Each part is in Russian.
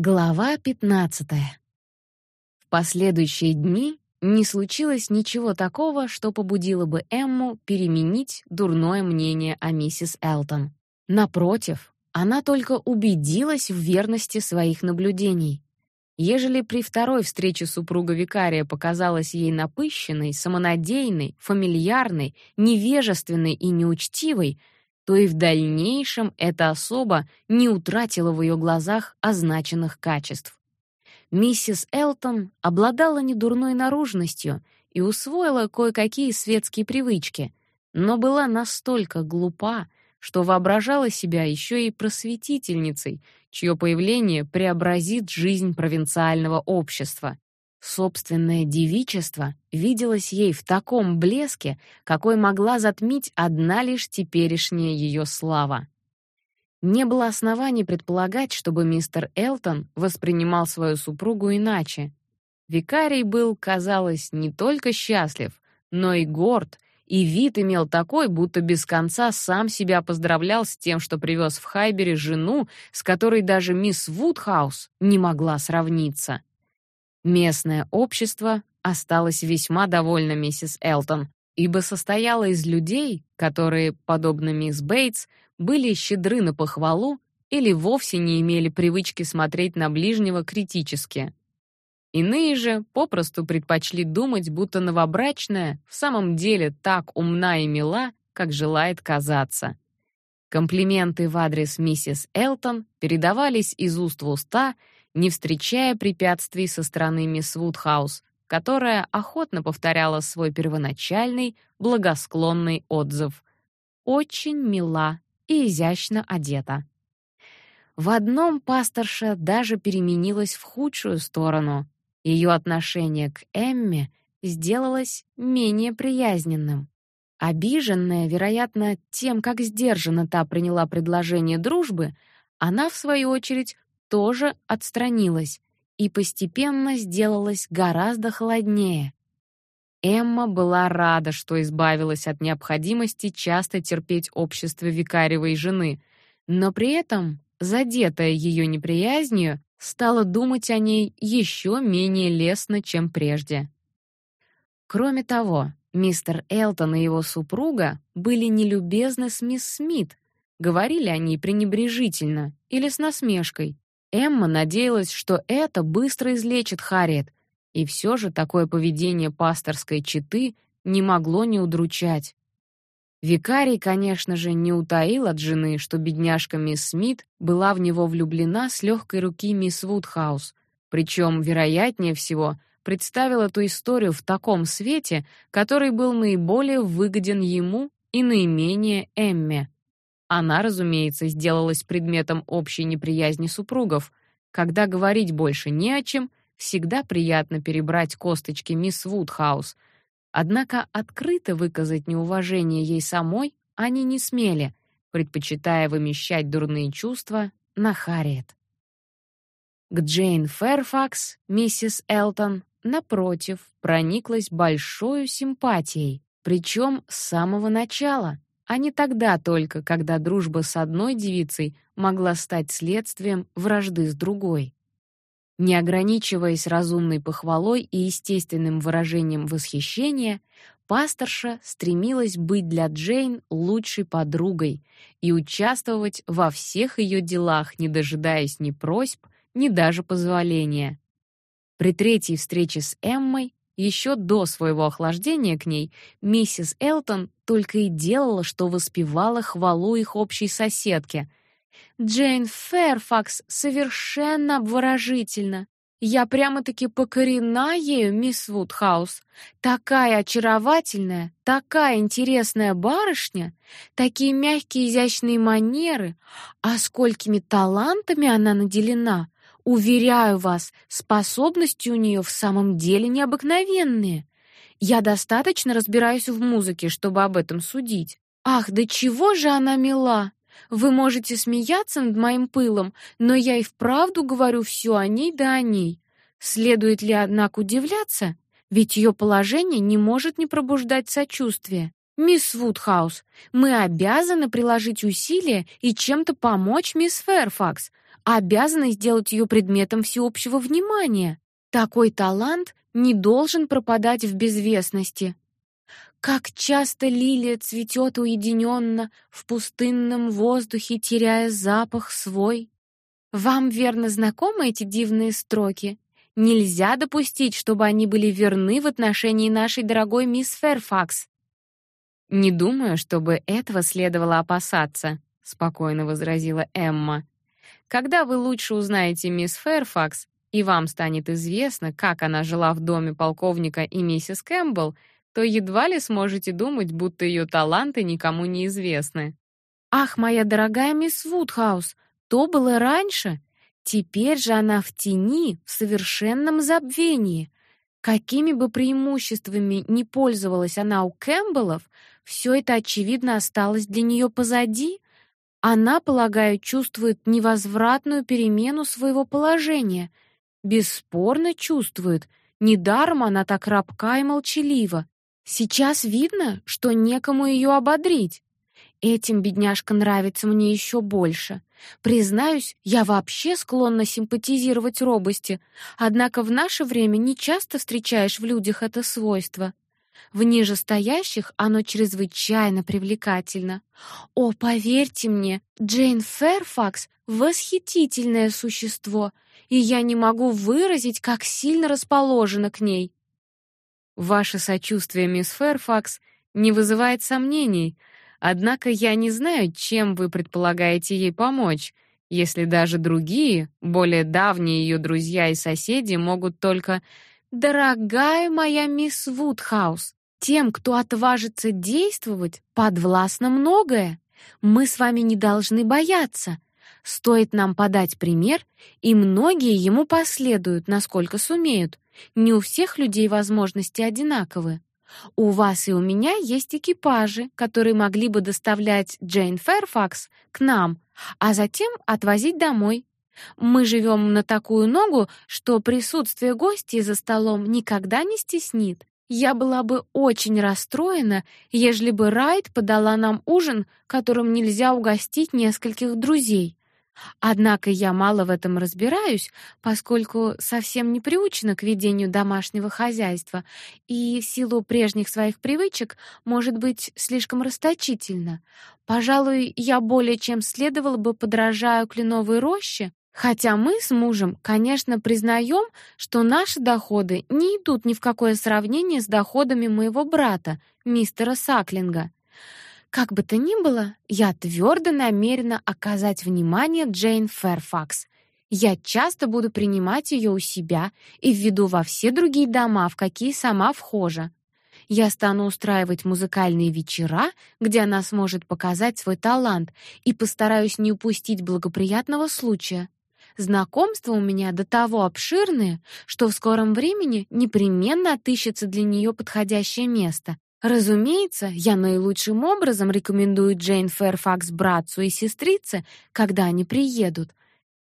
Глава 15. В последующие дни не случилось ничего такого, что побудило бы Эмму переменить дурное мнение о миссис Элтон. Напротив, она только убедилась в верности своих наблюдений. Ежели при второй встрече супруга викария показалась ей напыщенной, самонадеянной, фамильярной, невежественной и неучтивой, то и в дальнейшем эта особа не утратила в ее глазах означенных качеств. Миссис Элтон обладала недурной наружностью и усвоила кое-какие светские привычки, но была настолько глупа, что воображала себя еще и просветительницей, чье появление преобразит жизнь провинциального общества. Собственное девичество виделось ей в таком блеске, какой могла затмить одна лишь теперешняя ее слава. Не было оснований предполагать, чтобы мистер Элтон воспринимал свою супругу иначе. Викарий был, казалось, не только счастлив, но и горд, и вид имел такой, будто без конца сам себя поздравлял с тем, что привез в Хайбере жену, с которой даже мисс Вудхаус не могла сравниться. Местное общество осталось весьма довольно миссис Элтон, ибо состояло из людей, которые, подобно мисс Бейтс, были щедры на похвалу или вовсе не имели привычки смотреть на ближнего критически. Иные же попросту предпочли думать, будто новобрачная в самом деле так умна и мила, как желает казаться. Комплименты в адрес миссис Элтон передавались из уст в уста, не встречая препятствий со стороны мисс Вудхаус, которая охотно повторяла свой первоначальный благосклонный отзыв. Очень мила и изящно одета. В одном пасторша даже переменилась в худшую сторону. Ее отношение к Эмме сделалось менее приязненным. Обиженная, вероятно, тем, как сдержанно та приняла предложение дружбы, она в свою очередь тоже отстранилась и постепенно сделалась гораздо холоднее. Эмма была рада, что избавилась от необходимости часто терпеть общество викаревой жены, но при этом, задетая ее неприязнью, стала думать о ней еще менее лестно, чем прежде. Кроме того, мистер Элтон и его супруга были нелюбезны с мисс Смит, говорили о ней пренебрежительно или с насмешкой, Эмма надеялась, что это быстро излечит Харриет, и все же такое поведение пасторской четы не могло не удручать. Викарий, конечно же, не утаил от жены, что бедняжка мисс Смит была в него влюблена с легкой руки мисс Вудхаус, причем, вероятнее всего, представила ту историю в таком свете, который был наиболее выгоден ему и наименее Эмме. Она, разумеется, сделалась предметом общей неприязни супругов. Когда говорить больше не о чем, всегда приятно перебрать косточки мисс Вудхаус. Однако открыто выказать неуважение ей самой они не смели, предпочитая вымещать дурные чувства на Харриет. К Джейн Фэрфакс миссис Элтон, напротив, прониклась большой симпатией, причем с самого начала а не тогда только, когда дружба с одной девицей могла стать следствием вражды с другой. Не ограничиваясь разумной похвалой и естественным выражением восхищения, пасторша стремилась быть для Джейн лучшей подругой и участвовать во всех ее делах, не дожидаясь ни просьб, ни даже позволения. При третьей встрече с Эммой еще до своего охлаждения к ней миссис Элтон только и делала, что воспевала хвалу их общей соседке. Джейн Фэрфакс совершенно обворожительна. Я прямо-таки покорена ею, мисс Вудхаус. Такая очаровательная, такая интересная барышня, такие мягкие изящные манеры, а сколькими талантами она наделена. Уверяю вас, способности у нее в самом деле необыкновенные. Я достаточно разбираюсь в музыке, чтобы об этом судить. Ах, да чего же она мила! Вы можете смеяться над моим пылом, но я и вправду говорю все о ней да о ней. Следует ли, однако, удивляться? Ведь ее положение не может не пробуждать сочувствия. Мисс Вудхаус, мы обязаны приложить усилия и чем-то помочь мисс Фэрфакс, обязаны сделать ее предметом всеобщего внимания. Такой талант не должен пропадать в безвестности. Как часто лилия цветет уединенно в пустынном воздухе, теряя запах свой. Вам верно знакомы эти дивные строки? Нельзя допустить, чтобы они были верны в отношении нашей дорогой мисс Ферфакс. Не думаю, чтобы этого следовало опасаться, спокойно возразила Эмма. Когда вы лучше узнаете мисс Ферфакс, и вам станет известно, как она жила в доме полковника и миссис Кэмпбелл, то едва ли сможете думать, будто ее таланты никому не известны. Ах, моя дорогая мисс Вудхаус, то было раньше. Теперь же она в тени, в совершенном забвении. Какими бы преимуществами ни пользовалась она у Кэмпбеллов, все это очевидно осталось для нее позади. Она, полагаю, чувствует невозвратную перемену своего положения — Бесспорно чувствует. Недаром она так рабка и молчалива. Сейчас видно, что некому ее ободрить. Этим бедняжка нравится мне еще больше. Признаюсь, я вообще склонна симпатизировать робости, однако в наше время не часто встречаешь в людях это свойство. В нижестоящих оно чрезвычайно привлекательно. О, поверьте мне, Джейн Фэрфакс восхитительное существо, и я не могу выразить, как сильно расположена к ней. Ваше сочувствие, мисс Фэрфакс, не вызывает сомнений, однако я не знаю, чем вы предполагаете ей помочь, если даже другие, более давние ее друзья и соседи могут только Дорогая моя мисс Вудхаус, тем, кто отважится действовать, подвластно многое. Мы с вами не должны бояться. Стоит нам подать пример, и многие ему последуют, насколько сумеют. Не у всех людей возможности одинаковы. У вас и у меня есть экипажи, которые могли бы доставлять Джейн Фэрфакс к нам, а затем отвозить домой. Мы живем на такую ногу, что присутствие гостей за столом никогда не стеснит. Я была бы очень расстроена, ежели бы Райт подала нам ужин, которым нельзя угостить нескольких друзей. Однако я мало в этом разбираюсь, поскольку совсем не приучена к ведению домашнего хозяйства и в силу прежних своих привычек, может быть, слишком расточительна. Пожалуй, я более чем следовало бы подражаю кленовой роще, Хотя мы с мужем, конечно, признаем, что наши доходы не идут ни в какое сравнение с доходами моего брата, мистера Саклинга. Как бы то ни было, я твердо намерена оказать внимание Джейн Фэрфакс. Я часто буду принимать ее у себя и введу во все другие дома, в какие сама вхожа. Я стану устраивать музыкальные вечера, где она сможет показать свой талант, и постараюсь не упустить благоприятного случая. Знакомства у меня до того обширные, что в скором времени непременно отыщется для нее подходящее место. Разумеется, я наилучшим образом рекомендую Джейн Фэрфакс братцу и сестрице, когда они приедут.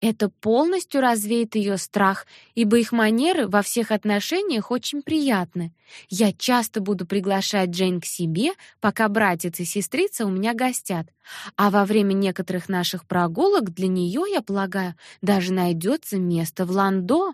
Это полностью развеет ее страх, ибо их манеры во всех отношениях очень приятны. Я часто буду приглашать Джейн к себе, пока братец и сестрица у меня гостят. А во время некоторых наших прогулок для нее, я полагаю, даже найдется место в ландо.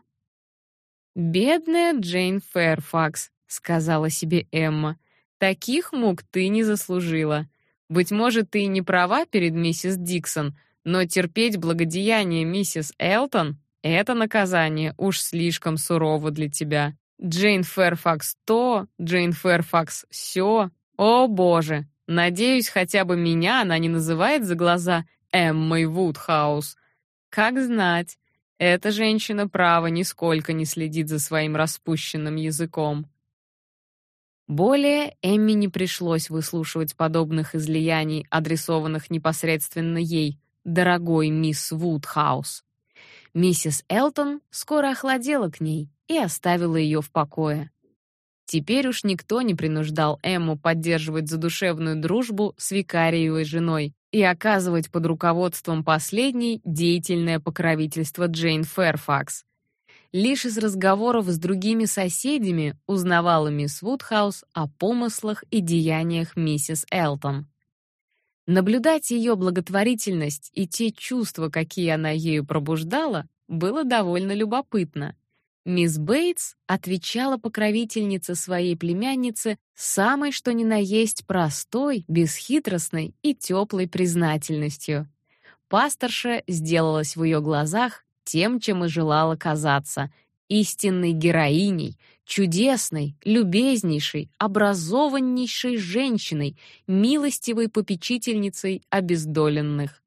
Бедная Джейн Фэрфакс, сказала себе Эмма. Таких мук ты не заслужила. Быть может, ты и не права перед миссис Диксон, но терпеть благодеяние миссис Элтон — это наказание уж слишком сурово для тебя. Джейн Фэрфакс то, Джейн Фэрфакс сё. О, боже! Надеюсь, хотя бы меня она не называет за глаза Эммой Вудхаус. Как знать, эта женщина, право, нисколько не следит за своим распущенным языком. Более Эмми не пришлось выслушивать подобных излияний, адресованных непосредственно ей, дорогой мисс Вудхаус. Миссис Элтон скоро охладела к ней и оставила ее в покое. Теперь уж никто не принуждал Эмму поддерживать задушевную дружбу с викариевой женой и оказывать под руководством последней деятельное покровительство Джейн Фэрфакс. Лишь из разговоров с другими соседями узнавала мисс Вудхаус о помыслах и деяниях миссис Элтон. Наблюдать ее благотворительность и те чувства, какие она ею пробуждала, было довольно любопытно. Мисс Бейтс отвечала покровительнице своей племяннице самой что ни на есть простой, бесхитростной и теплой признательностью. Пасторша сделалась в ее глазах тем, чем и желала казаться истинной героиней, чудесной, любезнейшей, образованнейшей женщиной, милостивой попечительницей обездоленных.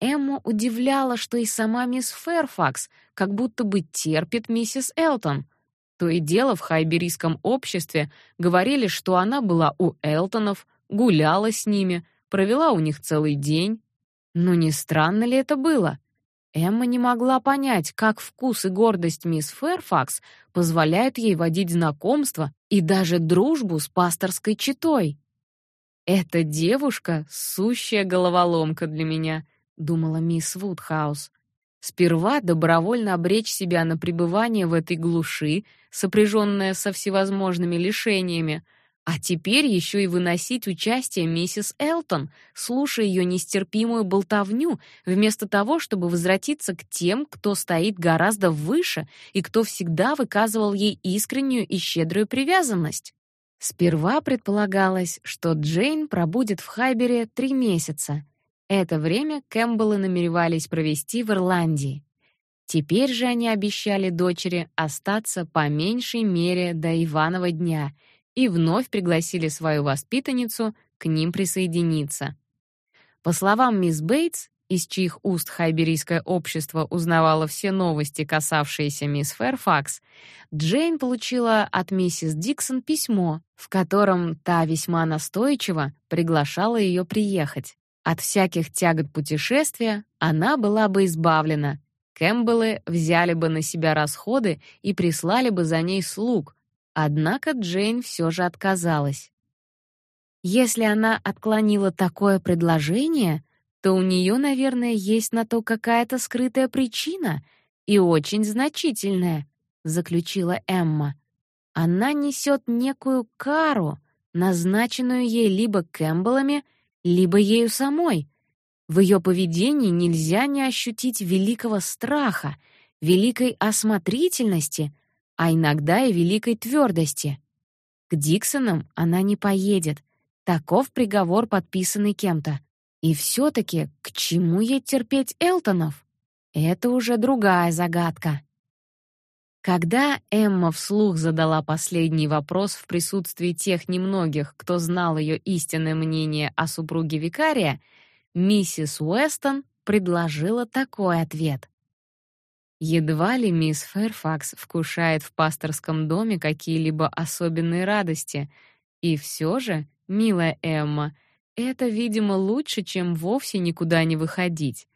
Эмма удивляла, что и сама мисс Фэрфакс как будто бы терпит миссис Элтон. То и дело в хайберийском обществе говорили, что она была у Элтонов, гуляла с ними, провела у них целый день. Но не странно ли это было? Эмма не могла понять, как вкус и гордость мисс Фэрфакс позволяют ей водить знакомства и даже дружбу с пасторской четой. Эта девушка сущая головоломка для меня, думала мисс Вудхаус. Сперва добровольно обречь себя на пребывание в этой глуши, сопряженное со всевозможными лишениями, а теперь еще и выносить участие миссис Элтон, слушая ее нестерпимую болтовню, вместо того, чтобы возвратиться к тем, кто стоит гораздо выше и кто всегда выказывал ей искреннюю и щедрую привязанность. Сперва предполагалось, что Джейн пробудет в Хайбере три месяца. Это время Кэмпбеллы намеревались провести в Ирландии. Теперь же они обещали дочери остаться по меньшей мере до Иванова дня — и вновь пригласили свою воспитанницу к ним присоединиться. По словам мисс Бейтс, из чьих уст хайберийское общество узнавало все новости, касавшиеся мисс Фэрфакс, Джейн получила от миссис Диксон письмо, в котором та весьма настойчиво приглашала ее приехать. От всяких тягот путешествия она была бы избавлена. Кэмпбеллы взяли бы на себя расходы и прислали бы за ней слуг, Однако Джейн все же отказалась. Если она отклонила такое предложение, то у нее, наверное, есть на то какая-то скрытая причина и очень значительная, заключила Эмма. Она несет некую кару, назначенную ей либо Кэмпбеллами, либо ею самой. В ее поведении нельзя не ощутить великого страха, великой осмотрительности, а иногда и великой твердости. К Диксонам она не поедет. Таков приговор, подписанный кем-то. И все таки к чему ей терпеть Элтонов? Это уже другая загадка. Когда Эмма вслух задала последний вопрос в присутствии тех немногих, кто знал ее истинное мнение о супруге викария, миссис Уэстон предложила такой ответ: Едва ли мисс Фэрфакс вкушает в пасторском доме какие-либо особенные радости. И все же, милая Эмма, это, видимо, лучше, чем вовсе никуда не выходить.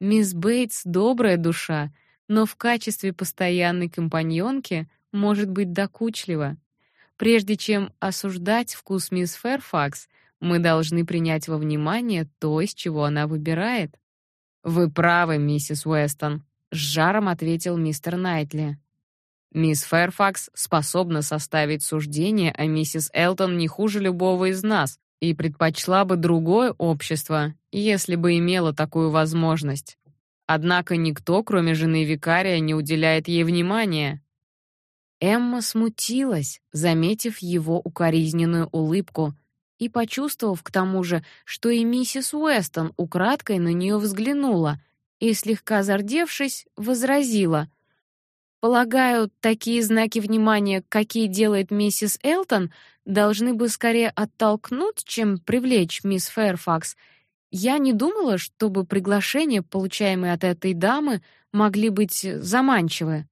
Мисс Бейтс добрая душа, но в качестве постоянной компаньонки может быть докучливо. Прежде чем осуждать вкус мисс Фэрфакс, мы должны принять во внимание то, из чего она выбирает. Вы правы, миссис Уэстон, с жаром ответил мистер Найтли. Мисс Фэрфакс способна составить суждение о миссис Элтон не хуже любого из нас и предпочла бы другое общество, если бы имела такую возможность. Однако никто, кроме жены викария, не уделяет ей внимания. Эмма смутилась, заметив его укоризненную улыбку, и почувствовав к тому же, что и миссис Уэстон украдкой на нее взглянула — и, слегка зардевшись, возразила. «Полагаю, такие знаки внимания, какие делает миссис Элтон, должны бы скорее оттолкнуть, чем привлечь мисс Фэрфакс. Я не думала, чтобы приглашения, получаемые от этой дамы, могли быть заманчивы».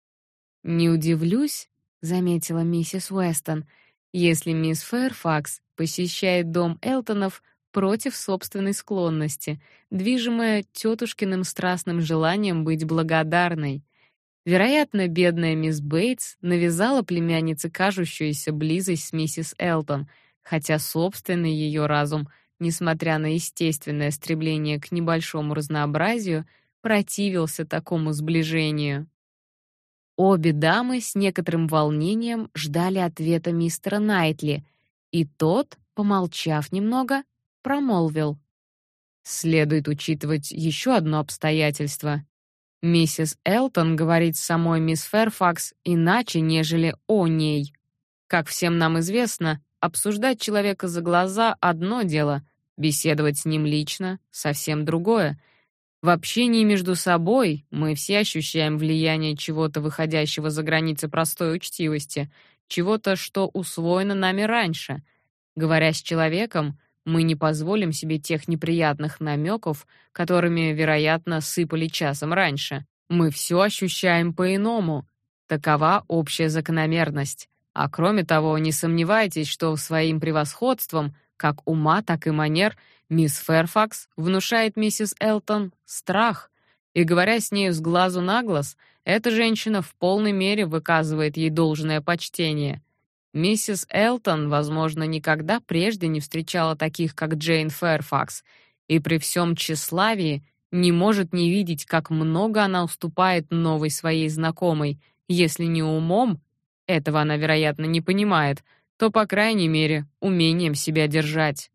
«Не удивлюсь», — заметила миссис Уэстон, «если мисс Фэрфакс посещает дом Элтонов против собственной склонности, движимая тетушкиным страстным желанием быть благодарной. Вероятно, бедная мисс Бейтс навязала племяннице кажущуюся близость с миссис Элтон, хотя собственный ее разум, несмотря на естественное стремление к небольшому разнообразию, противился такому сближению. Обе дамы с некоторым волнением ждали ответа мистера Найтли, и тот, помолчав немного, промолвил: Следует учитывать еще одно обстоятельство. Миссис Элтон говорит с самой мисс Фэрфакс иначе, нежели о ней. Как всем нам известно, обсуждать человека за глаза одно дело, беседовать с ним лично совсем другое. В общении между собой мы все ощущаем влияние чего-то выходящего за границы простой учтивости, чего-то, что усвоено нами раньше. Говоря с человеком, мы не позволим себе тех неприятных намеков, которыми, вероятно, сыпали часом раньше. Мы все ощущаем по-иному. Такова общая закономерность. А кроме того, не сомневайтесь, что своим превосходством, как ума, так и манер, мисс Фэрфакс внушает миссис Элтон страх. И говоря с ней с глазу на глаз, эта женщина в полной мере выказывает ей должное почтение — Миссис Элтон, возможно, никогда прежде не встречала таких, как Джейн Фэрфакс, и при всем тщеславии не может не видеть, как много она уступает новой своей знакомой, если не умом, этого она, вероятно, не понимает, то, по крайней мере, умением себя держать.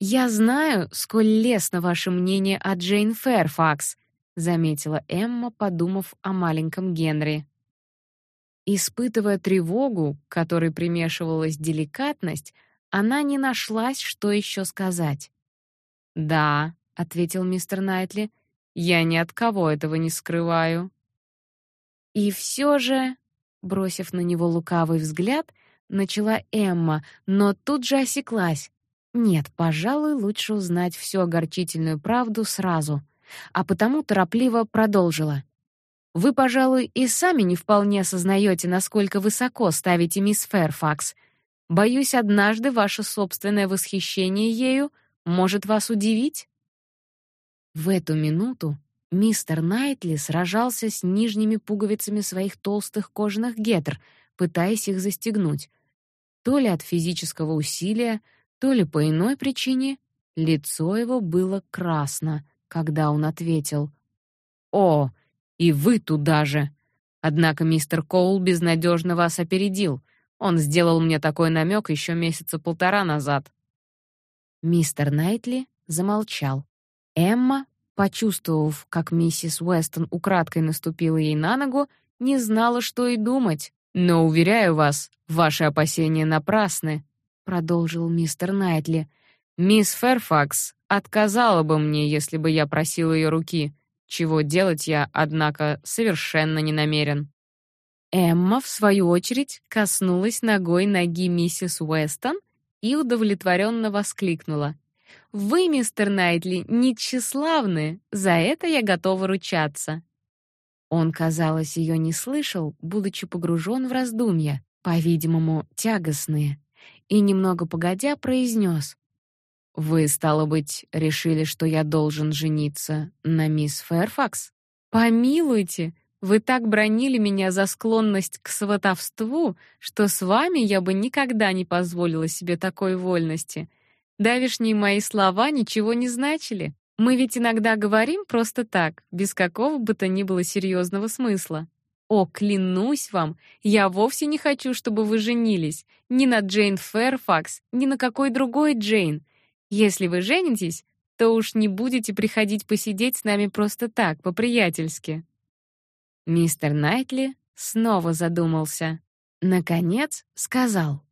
«Я знаю, сколь лестно ваше мнение о Джейн Фэрфакс», заметила Эмма, подумав о маленьком Генри. Испытывая тревогу, к которой примешивалась деликатность, она не нашлась, что еще сказать. "Да", ответил мистер Найтли. "Я ни от кого этого не скрываю". И все же, бросив на него лукавый взгляд, начала Эмма, но тут же осеклась. Нет, пожалуй, лучше узнать всю огорчительную правду сразу, а потому торопливо продолжила: вы, пожалуй, и сами не вполне осознаете, насколько высоко ставите мисс Фэрфакс. Боюсь, однажды ваше собственное восхищение ею может вас удивить. В эту минуту мистер Найтли сражался с нижними пуговицами своих толстых кожаных гетр, пытаясь их застегнуть. То ли от физического усилия, то ли по иной причине, лицо его было красно, когда он ответил: "О, и вы туда же. Однако мистер Коул безнадежно вас опередил. Он сделал мне такой намек еще месяца полтора назад. Мистер Найтли замолчал. Эмма, почувствовав, как миссис Уэстон украдкой наступила ей на ногу, не знала, что и думать. Но уверяю вас, ваши опасения напрасны, продолжил мистер Найтли. Мисс Ферфакс отказала бы мне, если бы я просил ее руки чего делать я, однако, совершенно не намерен. Эмма, в свою очередь, коснулась ногой ноги миссис Уэстон и удовлетворенно воскликнула. «Вы, мистер Найтли, не за это я готова ручаться». Он, казалось, ее не слышал, будучи погружен в раздумья, по-видимому, тягостные, и немного погодя произнес: вы, стало быть, решили, что я должен жениться на мисс Фэрфакс? Помилуйте, вы так бронили меня за склонность к сватовству, что с вами я бы никогда не позволила себе такой вольности. Давишние мои слова ничего не значили. Мы ведь иногда говорим просто так, без какого бы то ни было серьезного смысла. О, клянусь вам, я вовсе не хочу, чтобы вы женились ни на Джейн Фэрфакс, ни на какой другой Джейн. Если вы женитесь, то уж не будете приходить посидеть с нами просто так, по-приятельски. Мистер Найтли снова задумался. Наконец сказал: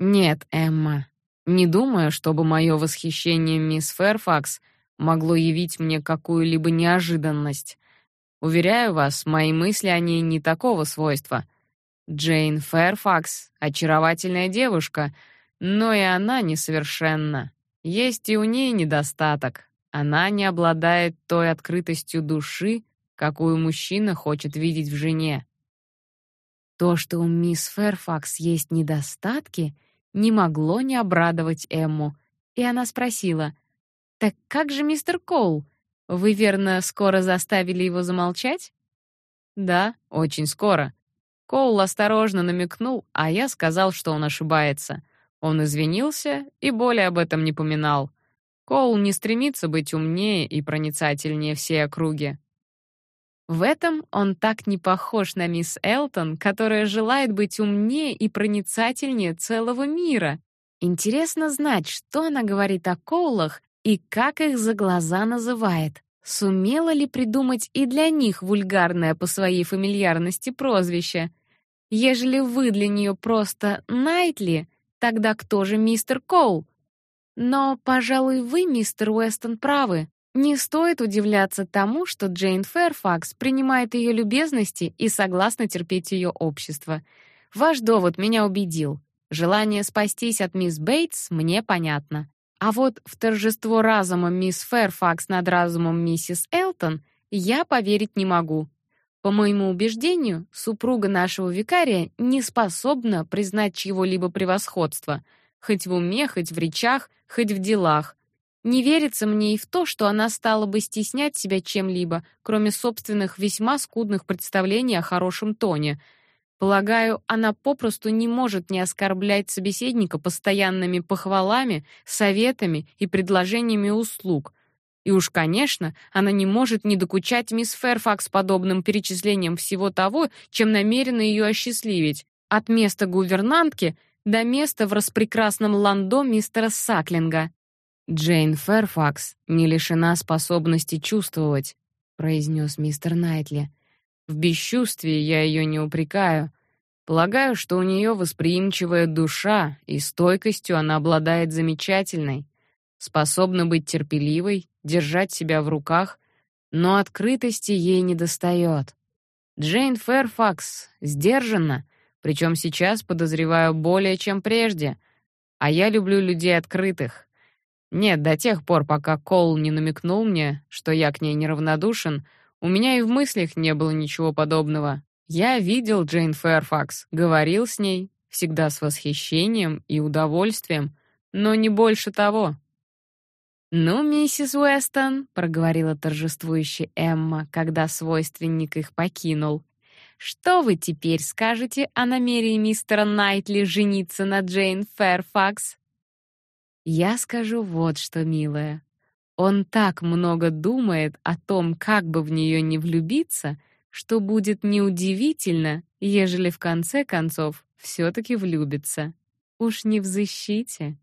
"Нет, Эмма, не думаю, чтобы мое восхищение мисс Фэрфакс могло явить мне какую-либо неожиданность. Уверяю вас, мои мысли о ней не такого свойства. Джейн Фэрфакс очаровательная девушка, но и она несовершенна. Есть и у ней недостаток. Она не обладает той открытостью души, какую мужчина хочет видеть в жене. То, что у мисс Фэрфакс есть недостатки, не могло не обрадовать Эмму, и она спросила: "Так как же мистер Коул? Вы верно скоро заставили его замолчать?" "Да, очень скоро." Коул осторожно намекнул, а я сказал, что он ошибается. Он извинился и более об этом не поминал. Коул не стремится быть умнее и проницательнее всей округи. В этом он так не похож на мисс Элтон, которая желает быть умнее и проницательнее целого мира. Интересно знать, что она говорит о Коулах и как их за глаза называет. Сумела ли придумать и для них вульгарное по своей фамильярности прозвище? Ежели вы для нее просто Найтли, тогда кто же мистер Коул? Но, пожалуй, вы, мистер Уэстон, правы. Не стоит удивляться тому, что Джейн Фэрфакс принимает ее любезности и согласна терпеть ее общество. Ваш довод меня убедил. Желание спастись от мисс Бейтс мне понятно. А вот в торжество разума мисс Фэрфакс над разумом миссис Элтон я поверить не могу. По моему убеждению, супруга нашего викария не способна признать чьего-либо превосходства, хоть в уме, хоть в речах, хоть в делах. Не верится мне и в то, что она стала бы стеснять себя чем-либо, кроме собственных весьма скудных представлений о хорошем тоне — Полагаю, она попросту не может не оскорблять собеседника постоянными похвалами, советами и предложениями услуг. И уж, конечно, она не может не докучать мисс Фэрфакс подобным перечислением всего того, чем намерена ее осчастливить, от места гувернантки до места в распрекрасном ландо мистера Саклинга. Джейн Фэрфакс не лишена способности чувствовать, произнес мистер Найтли. В бесчувствии я ее не упрекаю. Полагаю, что у нее восприимчивая душа, и стойкостью она обладает замечательной. Способна быть терпеливой, держать себя в руках, но открытости ей недостает. Джейн Фэрфакс сдержанна, причем сейчас, подозреваю, более чем прежде. А я люблю людей открытых. Нет, до тех пор, пока Кол не намекнул мне, что я к ней неравнодушен, у меня и в мыслях не было ничего подобного. Я видел Джейн Фэрфакс, говорил с ней, всегда с восхищением и удовольствием, но не больше того. «Ну, миссис Уэстон», — проговорила торжествующая Эмма, когда свойственник их покинул, «что вы теперь скажете о намерении мистера Найтли жениться на Джейн Фэрфакс?» «Я скажу вот что, милая. Он так много думает о том, как бы в нее не влюбиться, что будет неудивительно, ежели в конце концов все таки влюбится. Уж не в защите.